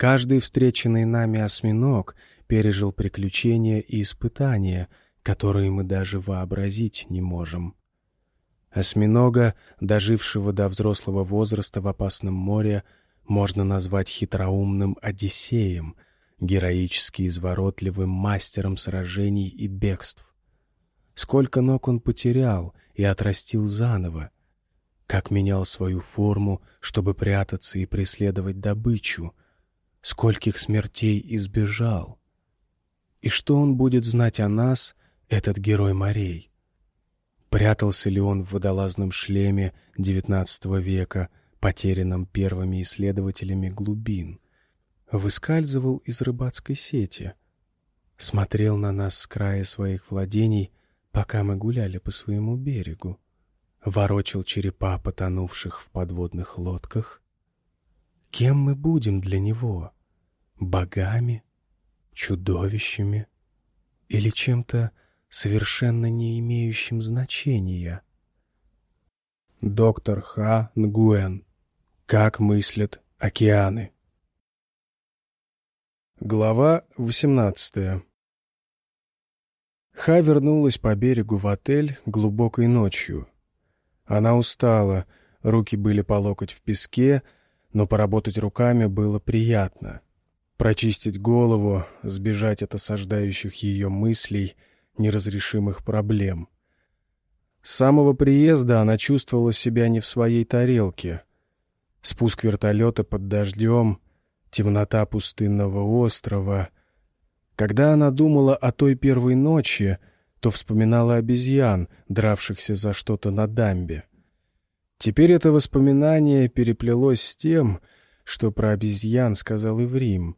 Каждый встреченный нами осьминог пережил приключения и испытания, которые мы даже вообразить не можем. Осьминога, дожившего до взрослого возраста в опасном море, можно назвать хитроумным Одиссеем, героически изворотливым мастером сражений и бегств. Сколько ног он потерял и отрастил заново, как менял свою форму, чтобы прятаться и преследовать добычу, скольких смертей избежал. И что он будет знать о нас, этот герой морей? Прятался ли он в водолазном шлеме XIX века, потерянном первыми исследователями глубин? Выскальзывал из рыбацкой сети, смотрел на нас с края своих владений, пока мы гуляли по своему берегу, ворочил черепа потонувших в подводных лодках. Кем мы будем для него? Богами? Чудовищами? Или чем-то совершенно не имеющим значения? Доктор Ха Нгуэн. Как мыслят океаны. Глава восемнадцатая. Ха вернулась по берегу в отель глубокой ночью. Она устала, руки были по локоть в песке, но поработать руками было приятно. Прочистить голову, сбежать от осаждающих ее мыслей, неразрешимых проблем. С самого приезда она чувствовала себя не в своей тарелке. Спуск вертолета под дождем, темнота пустынного острова — когда она думала о той первой ночи, то вспоминала обезьян, дравшихся за что-то на дамбе. Теперь это воспоминание переплелось с тем, что про обезьян сказал Иврим.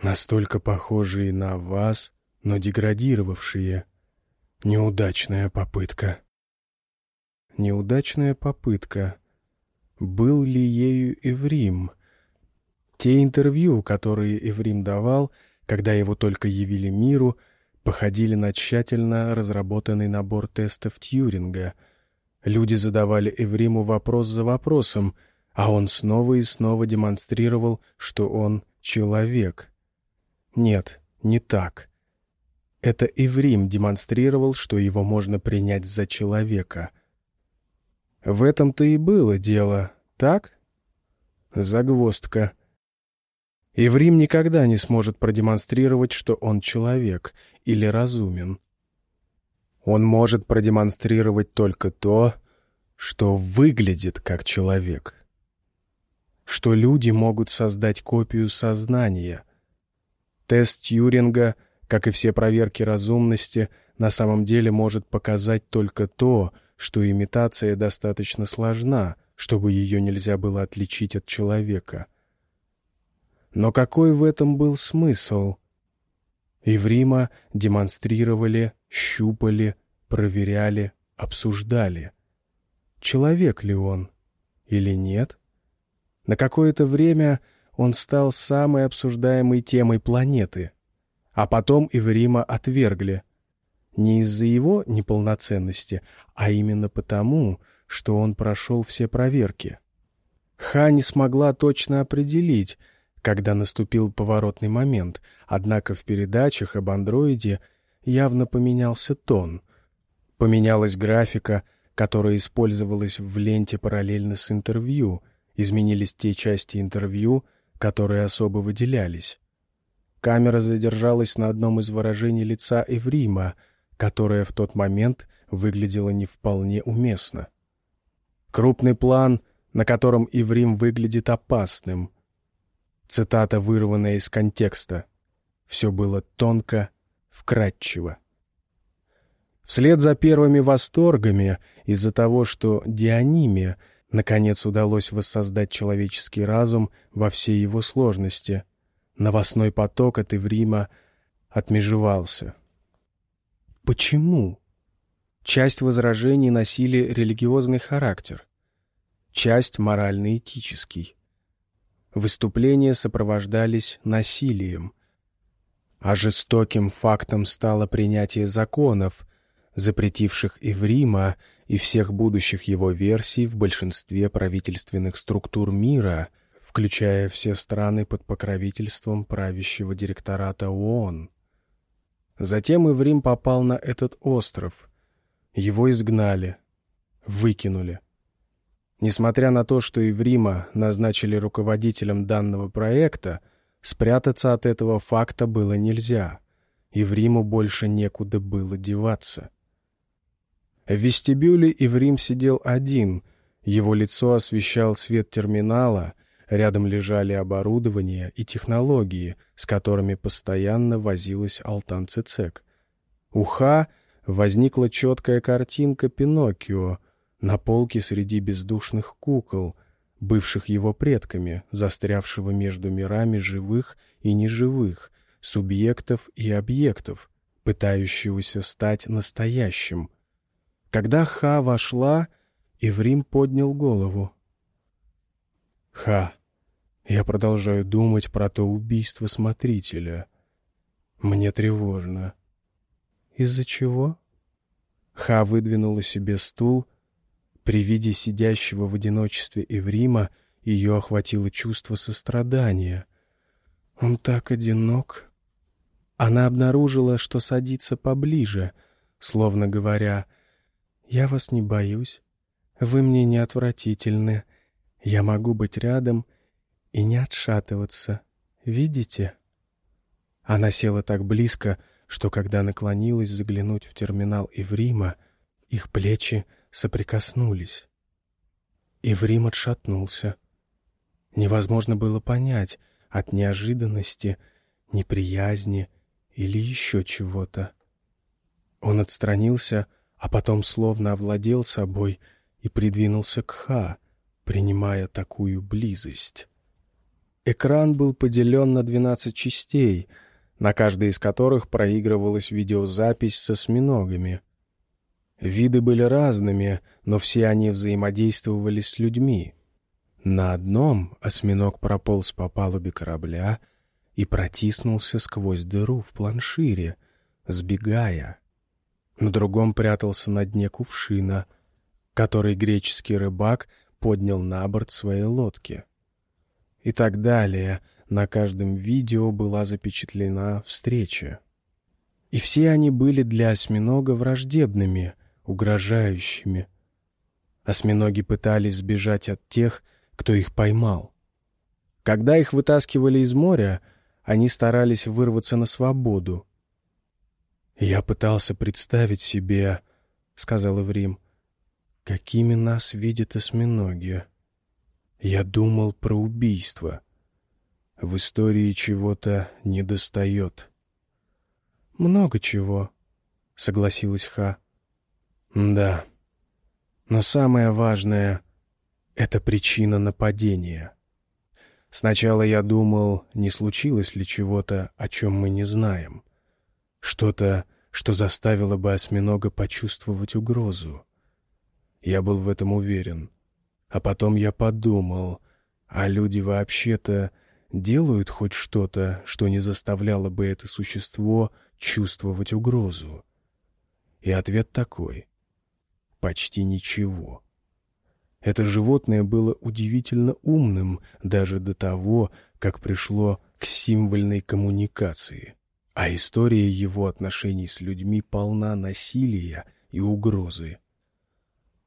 Настолько похожие на вас, но деградировавшие. Неудачная попытка. Неудачная попытка. Был ли ею Иврим? Те интервью, которые Иврим давал — когда его только явили миру, походили на тщательно разработанный набор тестов Тьюринга. Люди задавали Эвриму вопрос за вопросом, а он снова и снова демонстрировал, что он человек. Нет, не так. Это Эврим демонстрировал, что его можно принять за человека. В этом-то и было дело, так? Загвоздка. Еврим никогда не сможет продемонстрировать, что он человек или разумен. Он может продемонстрировать только то, что выглядит как человек. Что люди могут создать копию сознания. Тест Тьюринга, как и все проверки разумности, на самом деле может показать только то, что имитация достаточно сложна, чтобы ее нельзя было отличить от человека — но какой в этом был смысл? Еврима демонстрировали, щупали, проверяли, обсуждали. Человек ли он или нет? На какое-то время он стал самой обсуждаемой темой планеты, а потом Иврима отвергли. Не из-за его неполноценности, а именно потому, что он прошел все проверки. Ха не смогла точно определить, когда наступил поворотный момент, однако в передачах об андроиде явно поменялся тон. Поменялась графика, которая использовалась в ленте параллельно с интервью, изменились те части интервью, которые особо выделялись. Камера задержалась на одном из выражений лица Эврима, которое в тот момент выглядело не вполне уместно. Крупный план, на котором Иврим выглядит опасным, Цитата, вырванная из контекста. Все было тонко, вкрадчиво. Вслед за первыми восторгами из-за того, что Диониме наконец удалось воссоздать человеческий разум во всей его сложности, новостной поток от Иврима отмежевался. Почему? Часть возражений носили религиозный характер, часть — морально-этический выступления сопровождались насилием. А жестоким фактом стало принятие законов, запретивших и в Рима, и всех будущих его версий в большинстве правительственных структур мира, включая все страны под покровительством правящего директората ООН. Затем Иврим попал на этот остров. Его изгнали, выкинули. Несмотря на то, что Иврима назначили руководителем данного проекта, спрятаться от этого факта было нельзя. Ивриму больше некуда было деваться. В вестибюле Иврим сидел один, его лицо освещал свет терминала, рядом лежали оборудование и технологии, с которыми постоянно возилась Алтан Цицек. У Ха возникла четкая картинка Пиноккио на полке среди бездушных кукол, бывших его предками, застрявшего между мирами живых и неживых, субъектов и объектов, пытающегося стать настоящим — когда Ха вошла, Иврим поднял голову. «Ха, я продолжаю думать про то убийство смотрителя. Мне тревожно». «Из-за чего?» Ха выдвинула себе стул. При виде сидящего в одиночестве Иврима ее охватило чувство сострадания. «Он так одинок». Она обнаружила, что садится поближе, словно говоря — я вас не боюсь. Вы мне не отвратительны. Я могу быть рядом и не отшатываться. Видите?» Она села так близко, что когда наклонилась заглянуть в терминал Иврима, их плечи соприкоснулись. Иврим отшатнулся. Невозможно было понять от неожиданности, неприязни или еще чего-то. Он отстранился, а потом словно овладел собой и придвинулся к Ха, принимая такую близость. Экран был поделен на 12 частей, на каждой из которых проигрывалась видеозапись со осьминогами. Виды были разными, но все они взаимодействовали с людьми. На одном осьминог прополз по палубе корабля и протиснулся сквозь дыру в планшире, сбегая на другом прятался на дне кувшина, который греческий рыбак поднял на борт своей лодки. И так далее. На каждом видео была запечатлена встреча. И все они были для осьминога враждебными, угрожающими. Осьминоги пытались сбежать от тех, кто их поймал. Когда их вытаскивали из моря, они старались вырваться на свободу, «Я пытался представить себе, — сказал Эврим, — какими нас видят осьминоги. Я думал про убийство. В истории чего-то недостает». «Много чего», — согласилась Ха. «Да, но самое важное — это причина нападения». Сначала я думал, не случилось ли чего-то, о чем мы не знаем. Что-то, что заставило бы осьминога почувствовать угрозу. Я был в этом уверен. А потом я подумал, а люди вообще-то делают хоть что-то, что не заставляло бы это существо чувствовать угрозу? И ответ такой — почти ничего. Это животное было удивительно умным даже до того, как пришло к символьной коммуникации а история его отношений с людьми полна насилия и угрозы.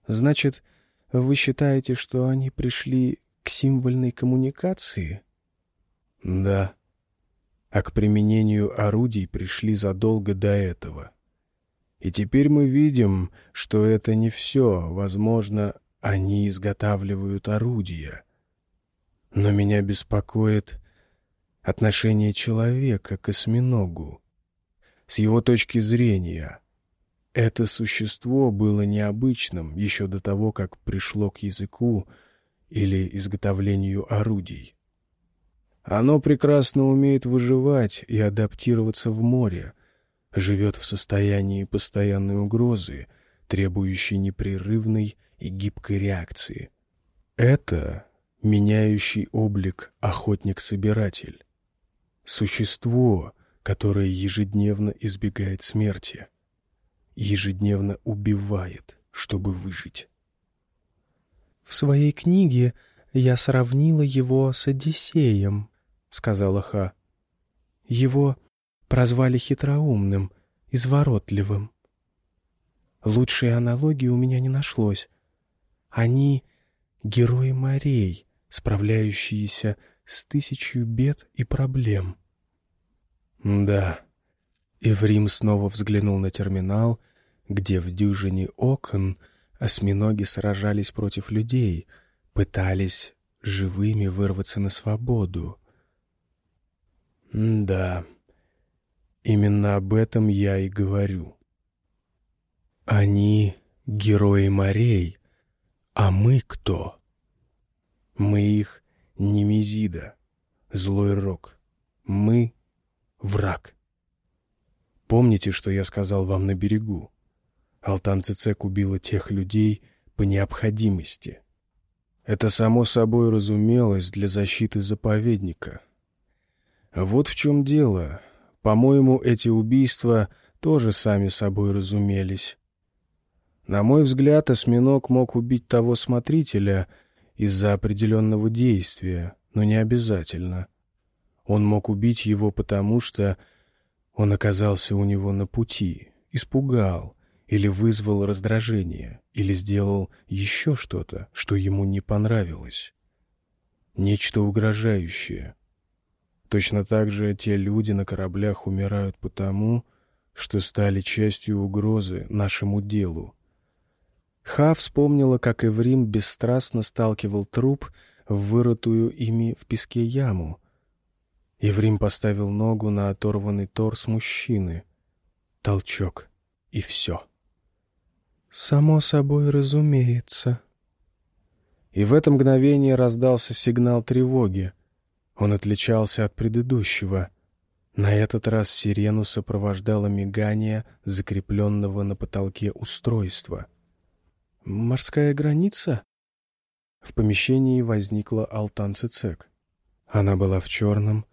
Значит, вы считаете, что они пришли к символьной коммуникации? Да. А к применению орудий пришли задолго до этого. И теперь мы видим, что это не все. Возможно, они изготавливают орудия. Но меня беспокоит отношение человека к осьминогу. С его точки зрения, это существо было необычным еще до того, как пришло к языку или изготовлению орудий. Оно прекрасно умеет выживать и адаптироваться в море, живет в состоянии постоянной угрозы, требующей непрерывной и гибкой реакции. Это меняющий облик охотник-собиратель существо, которое ежедневно избегает смерти, ежедневно убивает, чтобы выжить. В своей книге я сравнила его с Одиссеем», — сказала Ха. «Его прозвали хитроумным, изворотливым. Лучшей аналогии у меня не нашлось. Они — герои морей, справляющиеся с тысячью бед и проблем. Да. Иврим снова взглянул на терминал, где в дюжине окон осьминоги сражались против людей, пытались живыми вырваться на свободу. да, именно об этом я и говорю. Они — герои морей, а мы кто? Мы их Немезида, злой рок. Мы — враг. Помните, что я сказал вам на берегу? Алтан Цицек убила тех людей по необходимости. Это само собой разумелось для защиты заповедника. Вот в чем дело. По-моему, эти убийства тоже сами собой разумелись. На мой взгляд, осьминог мог убить того смотрителя — из-за определенного действия, но не обязательно. Он мог убить его потому, что он оказался у него на пути, испугал или вызвал раздражение, или сделал еще что-то, что ему не понравилось. Нечто угрожающее. Точно так же те люди на кораблях умирают потому, что стали частью угрозы нашему делу, Ха вспомнила, как Эврим бесстрастно сталкивал труп в вырытую ими в песке яму. Еврим поставил ногу на оторванный торс мужчины. Толчок. И все. «Само собой разумеется». И в это мгновение раздался сигнал тревоги. Он отличался от предыдущего. На этот раз сирену сопровождало мигание закрепленного на потолке устройства — «Морская граница?» В помещении возникла Алтан Цицек. Она была в черном,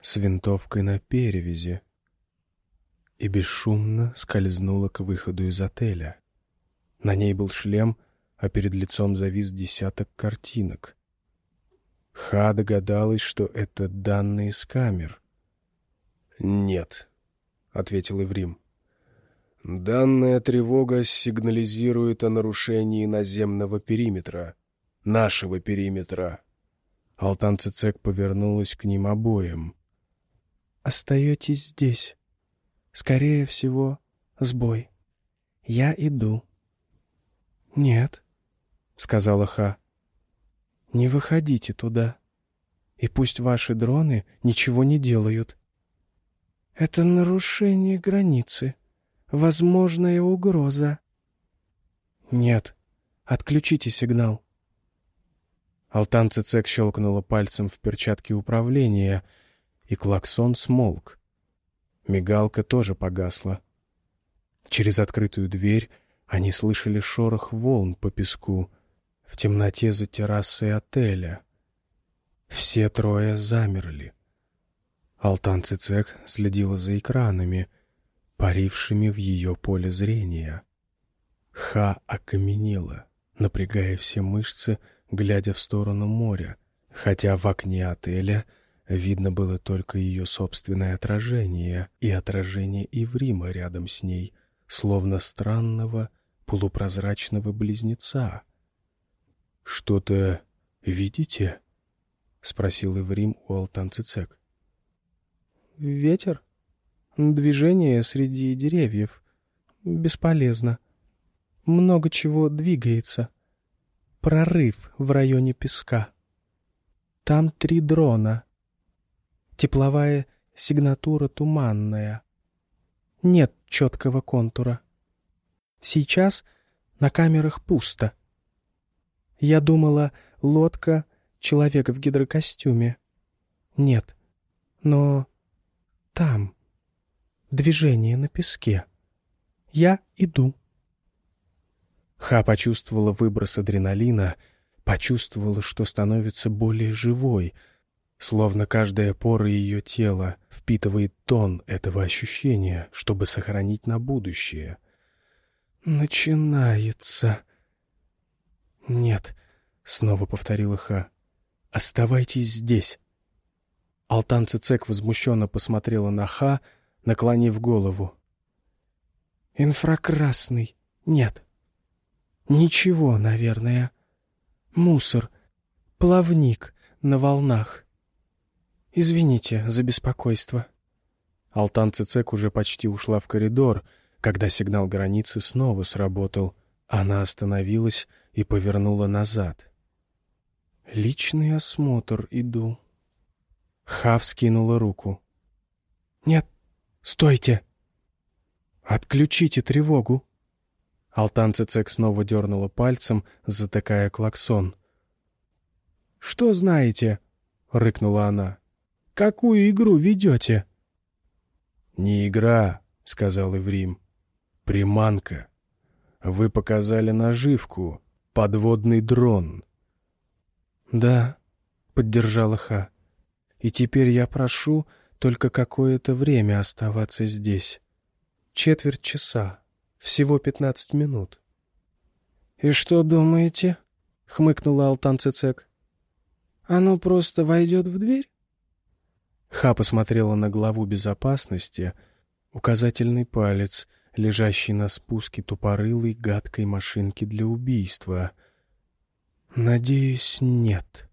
с винтовкой на перевязи, и бесшумно скользнула к выходу из отеля. На ней был шлем, а перед лицом завис десяток картинок. Ха догадалась, что это данные с камер. «Нет», — ответил Иврим. Данная тревога сигнализирует о нарушении наземного периметра. Нашего периметра. Алтан Цицек повернулась к ним обоим. «Остаетесь здесь. Скорее всего, сбой. Я иду». «Нет», — сказала Ха. «Не выходите туда. И пусть ваши дроны ничего не делают». «Это нарушение границы», возможная угроза. Нет, отключите сигнал. Алтан Цицек щелкнула пальцем в перчатке управления, и клаксон смолк. Мигалка тоже погасла. Через открытую дверь они слышали шорох волн по песку в темноте за террасой отеля. Все трое замерли. Алтан Цицек следила за экранами — парившими в ее поле зрения. Ха окаменела, напрягая все мышцы, глядя в сторону моря, хотя в окне отеля видно было только ее собственное отражение и отражение Иврима рядом с ней, словно странного полупрозрачного близнеца. «Что-то видите?» — спросил Иврим у Алтанцицек. «Ветер?» Движение среди деревьев. Бесполезно. Много чего двигается. Прорыв в районе песка. Там три дрона. Тепловая сигнатура туманная. Нет четкого контура. Сейчас на камерах пусто. Я думала, лодка — человек в гидрокостюме. Нет. Но там движение на песке. Я иду. Ха почувствовала выброс адреналина, почувствовала, что становится более живой, словно каждая пора ее тела впитывает тон этого ощущения, чтобы сохранить на будущее. «Начинается...» «Нет», — снова повторила Ха, Оставайтесь здесь. Алтан Цицек возмущенно посмотрела на Ха, наклонив голову. «Инфракрасный. Нет. Ничего, наверное. Мусор. Плавник на волнах. Извините за беспокойство». Алтан Цицек уже почти ушла в коридор, когда сигнал границы снова сработал. Она остановилась и повернула назад. «Личный осмотр иду». Хав скинула руку. «Нет, стойте!» «Отключите тревогу!» Алтан Цицек снова дернула пальцем, затыкая клаксон. «Что знаете?» — рыкнула она. «Какую игру ведете?» «Не игра», — сказал Иврим. «Приманка. Вы показали наживку, подводный дрон». «Да», — поддержала Ха. И теперь я прошу только какое-то время оставаться здесь. Четверть часа. Всего пятнадцать минут. — И что думаете? — хмыкнула Алтан Цицек. — Оно просто войдет в дверь? Ха посмотрела на главу безопасности, указательный палец, лежащий на спуске тупорылой гадкой машинки для убийства. — Надеюсь, нет. —